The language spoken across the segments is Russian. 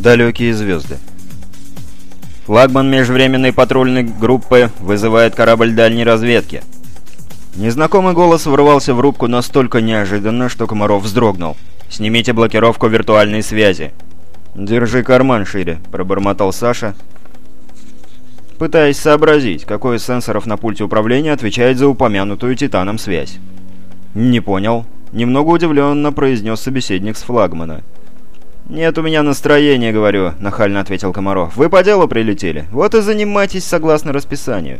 Далекие звезды. Флагман межвременной патрульной группы вызывает корабль дальней разведки. Незнакомый голос ворвался в рубку настолько неожиданно, что Комаров вздрогнул. «Снимите блокировку виртуальной связи». «Держи карман шире», — пробормотал Саша, пытаясь сообразить, какой из сенсоров на пульте управления отвечает за упомянутую Титаном связь. «Не понял», — немного удивленно произнес собеседник с флагмана. «Нет у меня настроения, говорю», — нахально ответил Комаров. «Вы по делу прилетели. Вот и занимайтесь согласно расписанию».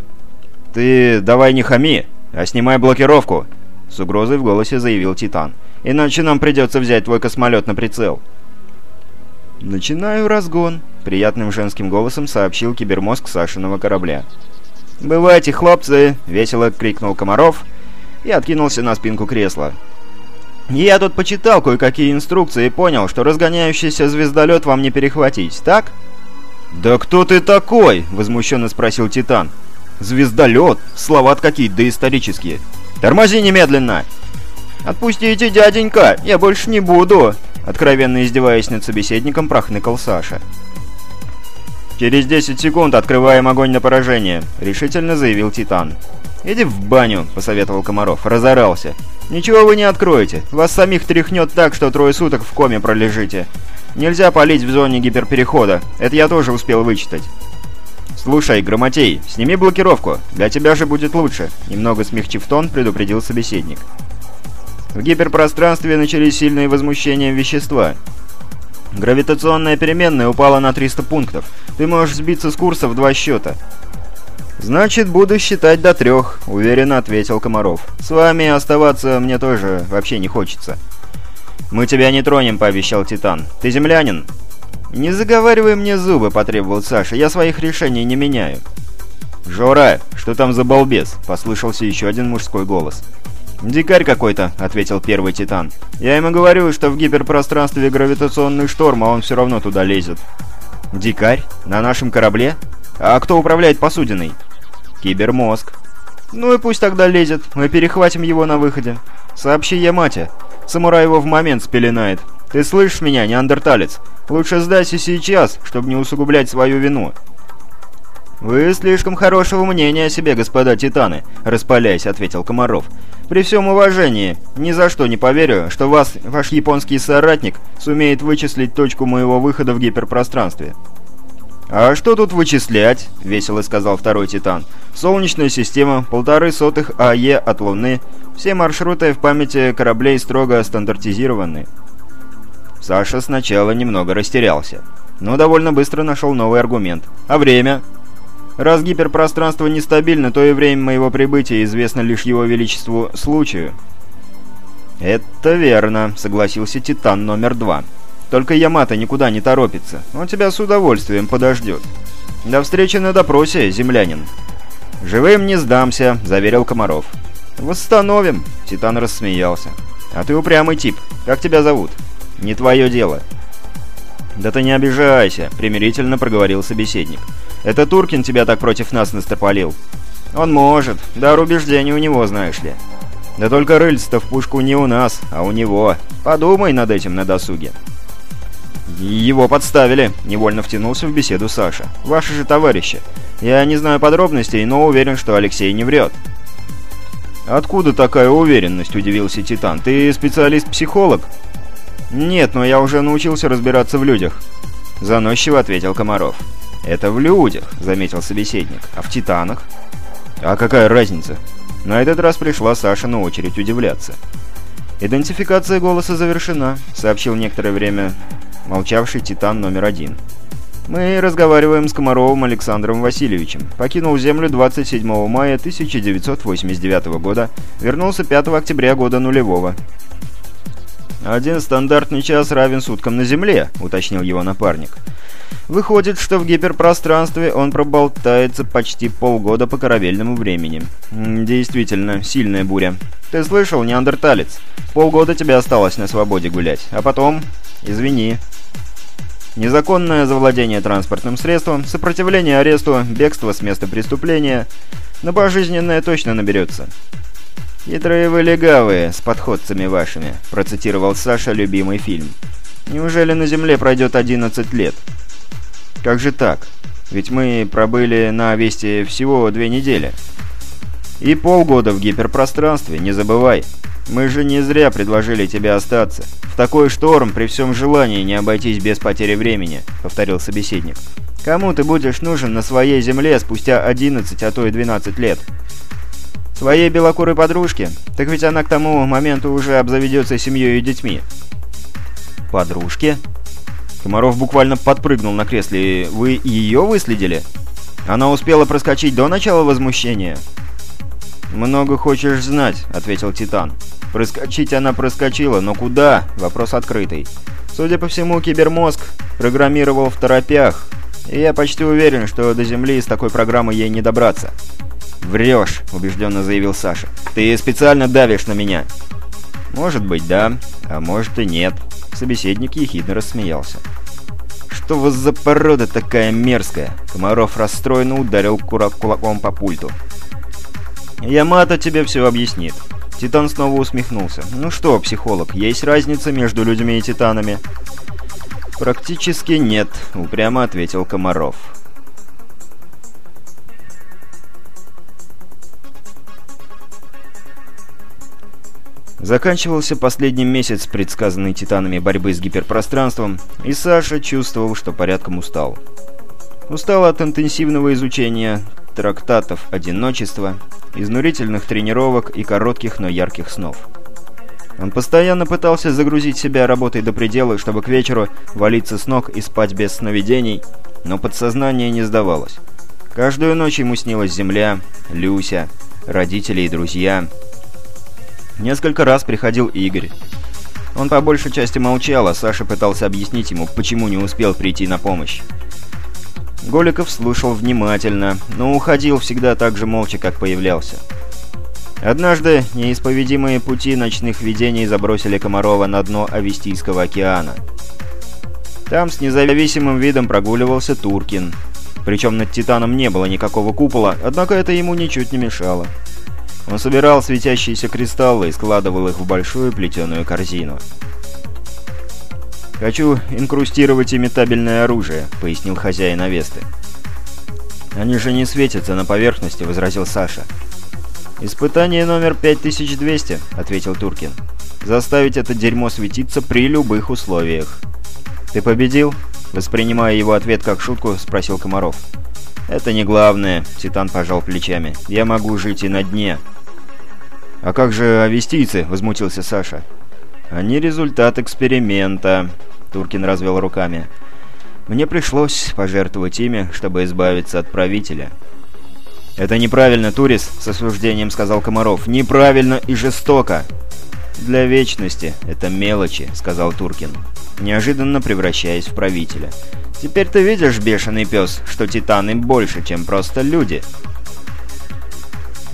«Ты давай не хами, а снимай блокировку», — с угрозой в голосе заявил Титан. «Иначе нам придется взять твой космолет на прицел». «Начинаю разгон», — приятным женским голосом сообщил кибермозг Сашиного корабля. «Бывайте, хлопцы!» — весело крикнул Комаров и откинулся на спинку кресла. «Я тут почитал кое-какие инструкции и понял, что разгоняющийся звездолет вам не перехватить, так?» «Да кто ты такой?» — возмущенно спросил Титан. «Звездолет? Слова-то какие доисторические. Тормози немедленно!» «Отпустите, дяденька, я больше не буду!» Откровенно издеваясь над собеседником, прохныкал Саша. «Через 10 секунд открываем огонь на поражение», — решительно заявил Титан. «Иди в баню», — посоветовал Комаров. Разорался. «Ничего вы не откроете. Вас самих тряхнет так, что трое суток в коме пролежите. Нельзя палить в зоне гиперперехода. Это я тоже успел вычитать». «Слушай, Громотей, сними блокировку. Для тебя же будет лучше», — немного смягчив тон, предупредил собеседник. В гиперпространстве начались сильные возмущения вещества. Гравитационная переменная упала на 300 пунктов. Ты можешь сбиться с курса в два счета. «Значит, буду считать до трех», — уверенно ответил Комаров. «С вами оставаться мне тоже вообще не хочется». «Мы тебя не тронем», — пообещал Титан. «Ты землянин?» «Не заговаривай мне зубы», — потребовал Саша. «Я своих решений не меняю». «Жора, что там за балбес?» — послышался еще один мужской голос. «Дикарь какой-то», — ответил первый Титан. «Я ему говорю, что в гиперпространстве гравитационный шторм, а он все равно туда лезет». «Дикарь? На нашем корабле? А кто управляет посудиной?» «Кибермозг». «Ну и пусть тогда лезет, мы перехватим его на выходе. Сообщи Ямате. Самурай его в момент спеленает. Ты слышишь меня, неандерталец? Лучше сдайся сейчас, чтобы не усугублять свою вину». «Вы слишком хорошего мнения о себе, господа Титаны», — распаляясь, ответил Комаров. «При всем уважении, ни за что не поверю, что вас, ваш японский соратник, сумеет вычислить точку моего выхода в гиперпространстве». «А что тут вычислять?» — весело сказал второй Титан. «Солнечная система, полторы сотых АЕ от Луны. Все маршруты в памяти кораблей строго стандартизированы». Саша сначала немного растерялся, но довольно быстро нашел новый аргумент. «А время?» Раз гиперпространство нестабильно, то и время моего прибытия известно лишь его величеству случаю». «Это верно», — согласился Титан номер два. «Только Ямато никуда не торопится. Он тебя с удовольствием подождет. До встречи на допросе, землянин». «Живым не сдамся», — заверил Комаров. «Восстановим», — Титан рассмеялся. «А ты упрямый тип. Как тебя зовут?» «Не твое дело». «Да ты не обижайся», — примирительно проговорил собеседник. Это Туркин тебя так против нас настропалил?» «Он может. Дар убеждения у него, знаешь ли». «Да только рыльц-то в пушку не у нас, а у него. Подумай над этим на досуге». «Его подставили», — невольно втянулся в беседу Саша. «Ваши же товарищи. Я не знаю подробностей, но уверен, что Алексей не врет». «Откуда такая уверенность?» — удивился Титан. «Ты специалист-психолог?» «Нет, но я уже научился разбираться в людях», — заносчиво ответил Комаров. «Это в людях», — заметил собеседник. «А в титанах?» «А какая разница?» На этот раз пришла Саша на очередь удивляться. «Идентификация голоса завершена», — сообщил некоторое время молчавший титан номер один. «Мы разговариваем с Комаровым Александром Васильевичем. Покинул Землю 27 мая 1989 года, вернулся 5 октября года нулевого». «Один стандартный час равен суткам на Земле», — уточнил его напарник. Выходит, что в гиперпространстве он проболтается почти полгода по корабельному времени. Действительно, сильная буря. Ты слышал, неандерталец? Полгода тебе осталось на свободе гулять. А потом... Извини. Незаконное завладение транспортным средством, сопротивление аресту, бегство с места преступления. Но пожизненное точно наберется. «Хитрые вы легавые, с подходцами вашими», — процитировал Саша любимый фильм. Неужели на Земле пройдет 11 лет? Как же так? Ведь мы пробыли на Весте всего две недели. И полгода в гиперпространстве, не забывай. Мы же не зря предложили тебе остаться. В такой шторм при всем желании не обойтись без потери времени», — повторил собеседник. «Кому ты будешь нужен на своей Земле спустя 11, а то и 12 лет?» «Своей белокурой подружке? Так ведь она к тому моменту уже обзаведется семьей и детьми». «Подружке?» Комаров буквально подпрыгнул на кресле. «Вы ее выследили?» «Она успела проскочить до начала возмущения?» «Много хочешь знать», — ответил Титан. «Проскочить она проскочила, но куда?» — вопрос открытый. Судя по всему, кибермозг программировал в торопях, и я почти уверен, что до Земли с такой программой ей не добраться. «Врешь», — убежденно заявил Саша. «Ты специально давишь на меня». «Может быть, да, а может и нет». Собеседник ехидно рассмеялся. «Что вас за порода такая мерзкая?» Комаров расстроенно ударил кулаком по пульту. «Ямато тебе все объяснит». Титан снова усмехнулся. «Ну что, психолог, есть разница между людьми и титанами?» «Практически нет», — упрямо ответил Комаров. Заканчивался последний месяц предсказанной титанами борьбы с гиперпространством, и Саша чувствовал, что порядком устал. Устал от интенсивного изучения трактатов одиночества, изнурительных тренировок и коротких, но ярких снов. Он постоянно пытался загрузить себя работой до предела, чтобы к вечеру валиться с ног и спать без сновидений, но подсознание не сдавалось. Каждую ночь ему снилась земля, Люся, родители и друзья. Несколько раз приходил Игорь. Он по большей части молчал, а Саша пытался объяснить ему, почему не успел прийти на помощь. Голиков слушал внимательно, но уходил всегда так же молча, как появлялся. Однажды неисповедимые пути ночных видений забросили Комарова на дно Авестийского океана. Там с независимым видом прогуливался Туркин. Причем над Титаном не было никакого купола, однако это ему ничуть не мешало. Он собирал светящиеся кристаллы и складывал их в большую плетеную корзину. «Хочу инкрустировать имитабельное оружие», — пояснил хозяин Авесты. «Они же не светятся на поверхности», — возразил Саша. «Испытание номер 5200», — ответил Туркин. «Заставить это дерьмо светиться при любых условиях». «Ты победил?» — воспринимая его ответ как шутку, спросил Комаров. «Это не главное», — Титан пожал плечами. «Я могу жить и на дне». «А как же авестийцы?» — возмутился Саша. «Они результат эксперимента», Туркин развел руками. «Мне пришлось пожертвовать ими, чтобы избавиться от правителя». «Это неправильно, Турис», — с осуждением сказал Комаров. «Неправильно и жестоко». «Для вечности это мелочи», — сказал Туркин, неожиданно превращаясь в правителя. «Теперь ты видишь, бешеный пес, что титаны больше, чем просто люди».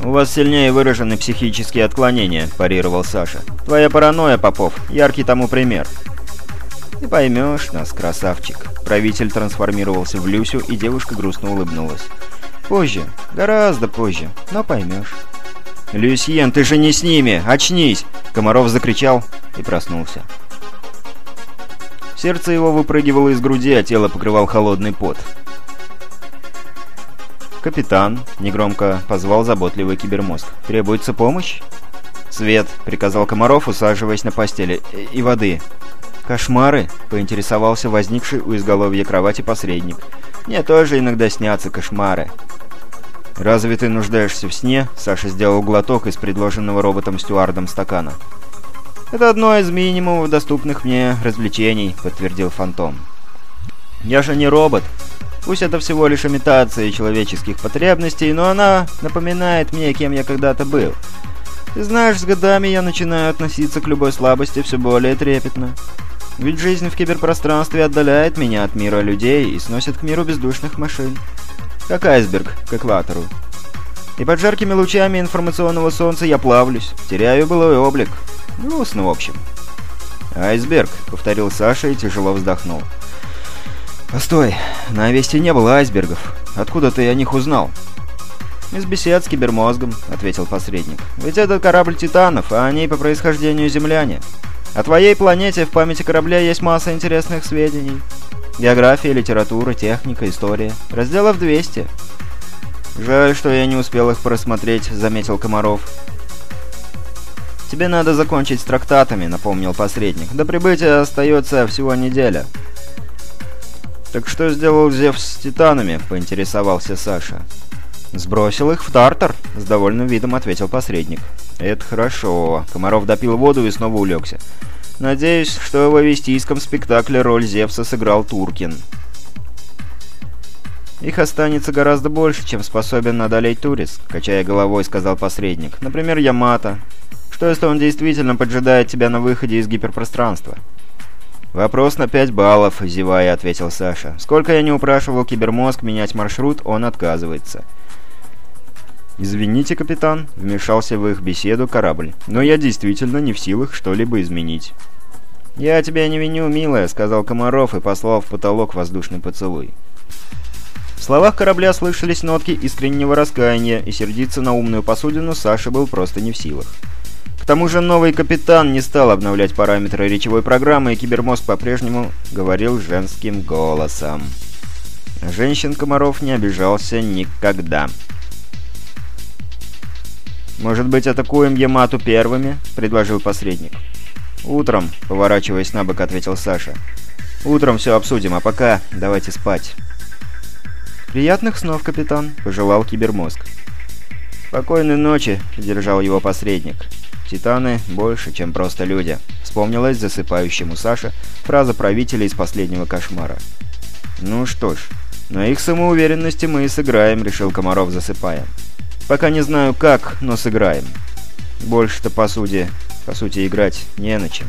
«У вас сильнее выражены психические отклонения», – парировал Саша. «Твоя паранойя, Попов, яркий тому пример». «Ты поймешь нас, красавчик». Правитель трансформировался в Люсю, и девушка грустно улыбнулась. «Позже. Гораздо позже. Но поймешь». «Люсьен, ты же не с ними! Очнись!» Комаров закричал и проснулся. Сердце его выпрыгивало из груди, а тело покрывал холодный пот. «Капитан», — негромко позвал заботливый кибермозг. «Требуется помощь?» «Свет», — приказал Комаров, усаживаясь на постели. «И воды». «Кошмары?» — поинтересовался возникший у изголовья кровати посредник. «Мне тоже иногда снятся кошмары». «Разве ты нуждаешься в сне?» — Саша сделал глоток из предложенного роботом-стюардом стакана. «Это одно из минимумов доступных мне развлечений», — подтвердил Фантом. «Я же не робот. Пусть это всего лишь имитация человеческих потребностей, но она напоминает мне, кем я когда-то был. Ты знаешь, с годами я начинаю относиться к любой слабости все более трепетно. Ведь жизнь в киберпространстве отдаляет меня от мира людей и сносит к миру бездушных машин. Как айсберг к экватору. И под жаркими лучами информационного солнца я плавлюсь, теряю былой облик. Грустно, в общем. «Айсберг», — повторил Саша и тяжело вздохнул. «Постой, на Весте не было айсбергов. Откуда ты о них узнал?» «Из бесед с кибермозгом», — ответил посредник. «Ведь это корабль Титанов, а они по происхождению земляне. О твоей планете в памяти корабля есть масса интересных сведений. География, литература, техника, история. Разделов 200. «Жаль, что я не успел их просмотреть», — заметил Комаров. «Тебе надо закончить с трактатами», — напомнил посредник. «До прибытия остается всего неделя». «Так что сделал Зевс с титанами?» — поинтересовался Саша. «Сбросил их в Тартар», — с довольным видом ответил посредник. «Это хорошо». Комаров допил воду и снова улегся. «Надеюсь, что в авестийском спектакле роль Зевса сыграл Туркин». «Их останется гораздо больше, чем способен одолеть Турис», — качая головой, сказал посредник. «Например, Ямато. Что, если он действительно поджидает тебя на выходе из гиперпространства?» «Вопрос на пять баллов», — зевая, ответил Саша. «Сколько я не упрашивал кибермозг менять маршрут, он отказывается». «Извините, капитан», — вмешался в их беседу корабль, «но я действительно не в силах что-либо изменить». «Я тебя не виню, милая», — сказал Комаров и послал в потолок воздушный поцелуй. В словах корабля слышались нотки искреннего раскаяния, и сердиться на умную посудину Саша был просто не в силах. К тому же новый капитан не стал обновлять параметры речевой программы, и кибермозг по-прежнему говорил женским голосом. Женщин Комаров не обижался никогда. «Может быть, атакуем Ямату первыми?» — предложил посредник. «Утром», — поворачиваясь на бок, ответил Саша. «Утром все обсудим, а пока давайте спать». «Приятных снов, капитан», — пожелал кибермозг. «Спокойной ночи», — держал его посредник. «Титаны больше, чем просто люди», — вспомнилась засыпающему Саша фраза правителя из последнего кошмара. «Ну что ж, на их самоуверенности мы и сыграем», — решил Комаров, засыпая. «Пока не знаю как, но сыграем. Больше-то, по сути, по сути, играть не на чем».